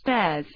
stairs